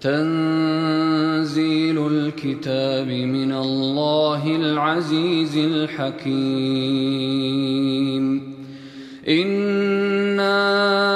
تنزيل الكتاب من الله العزيز الحكيم. إنا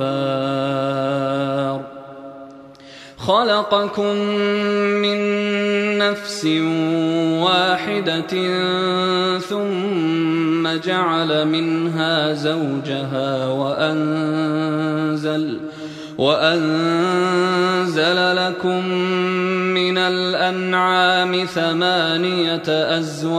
الغفار خلقكم من نفس واحدة ثم جعل منها زوجها وأنزل وأنزل لكم من الأنعام ثمانية أزواج.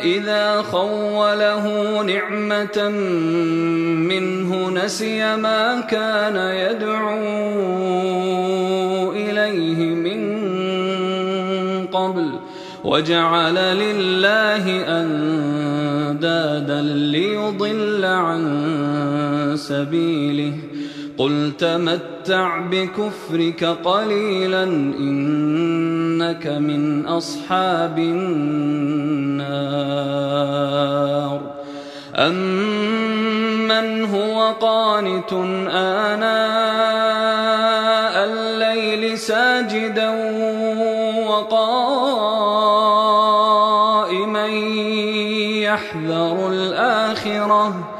ثم إذا خوله نعمة منه نسي ما كان يدعو إليه من قبل وجعل لله أندادا ليضل عن سبيله قل تمتع بكفرك قليلا إنك من أصحاب النار. أمن هو قانت آناء الليل ساجدا وقائما يحذر الآخرة.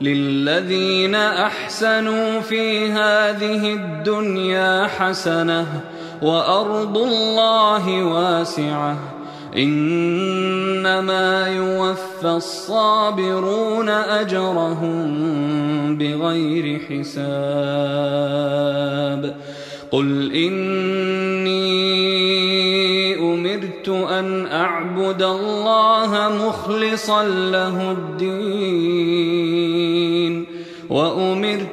للذين احسنوا في هذه الدنيا حسنه وارض الله واسعه انما يوفى الصابرون اجرهم بغير حساب قل اني امرت ان اعبد الله مخلصا له الدين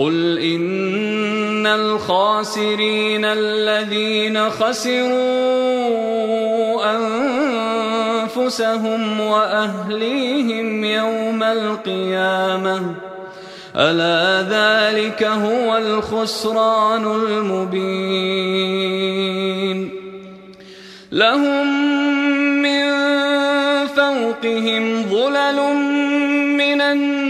قل ان الخاسرين الذين خسروا انفسهم واهليهم يوم القيامه الا ذلك هو الخسران المبين لهم من فوقهم ظلل من النار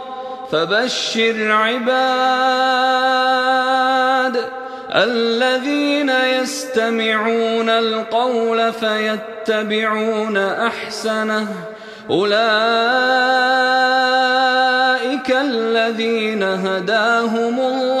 فبشر عباد الذين يستمعون القول فيتبعون أحسنه أولئك الذين هداهم الله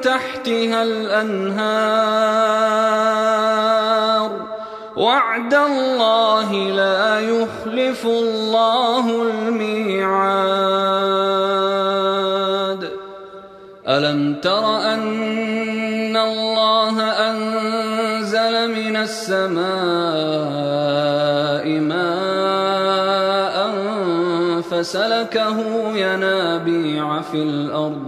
تحتها الأنهار. وعد الله لا يخلف الله الميعاد. ألم تر أن الله أنزل من السماء ماء فسلكه ينابيع في الأرض؟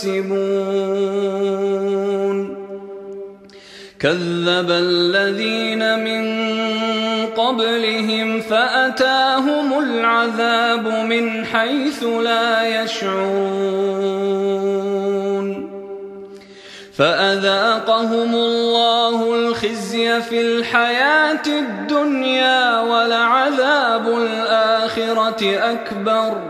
تكسبون كذب الذين من قبلهم فأتاهم العذاب من حيث لا يشعرون. فأذاقهم الله الخزي في الحياة الدنيا ولعذاب الآخرة أكبر.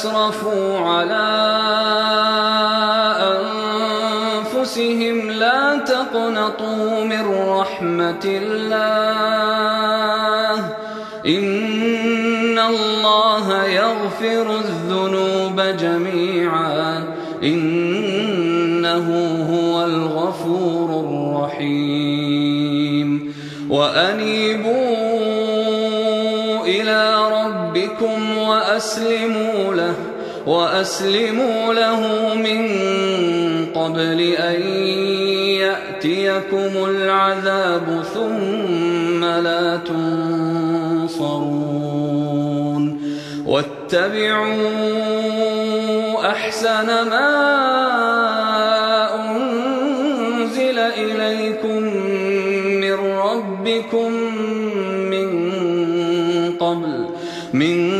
أسرفوا على أنفسهم لا تقنطوا من رحمة الله إن الله يغفر الذنوب جميعا إنه هو الغفور الرحيم وأنيبوا إلى ربكم وأسلموا له وأسلموا له من قبل أن يأتيكم العذاب ثم لا تنصرون. واتبعوا أحسن ما أنزل إليكم من ربكم من قبل من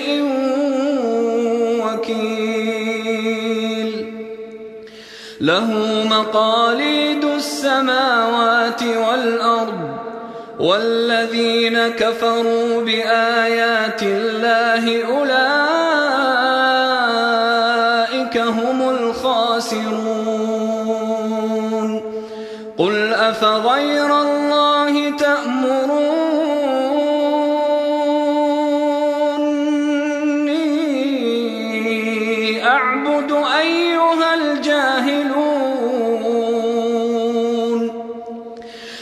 له مقاليد السماوات والأرض والذين كفروا بآيات الله أولئك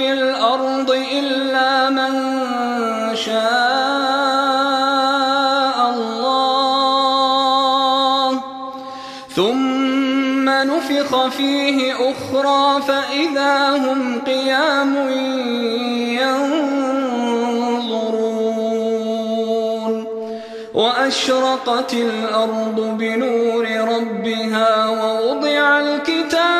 في الأرض إلا من شاء الله. ثم نفخ فيه أخرى فإذا هم قيام وأشرقت الأرض بنور ربها ووضع الكتاب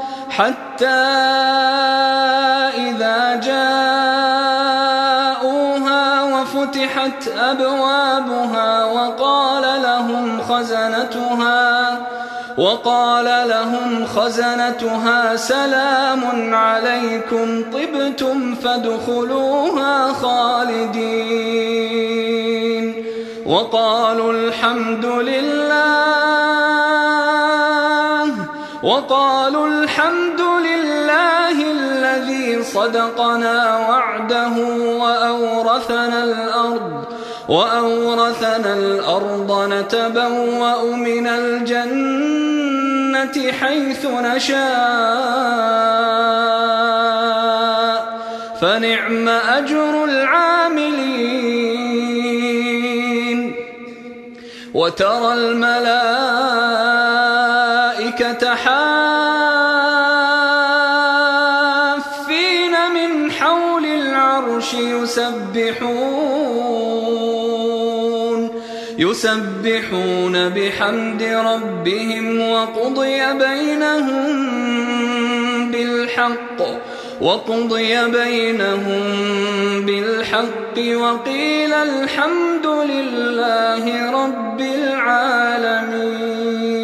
حتى إذا جاءوها وفتحت أبوابها وقال لهم خزنتها وقال لهم خزنتها سلام عليكم طبتم فادخلوها خالدين. وقالوا الحمد لله وقالوا الحمد صدقنا وعده وأورثنا الأرض وأورثنا الأرض نتبوأ من الجنة حيث نشاء فنعم أجر العاملين. وترى الملائكة الملائكة يسبحون. يسبحون بحمد ربهم وقضي بينهم بالحق. وقضي بينهم بالحق وقيل الحمد لله رب العالمين.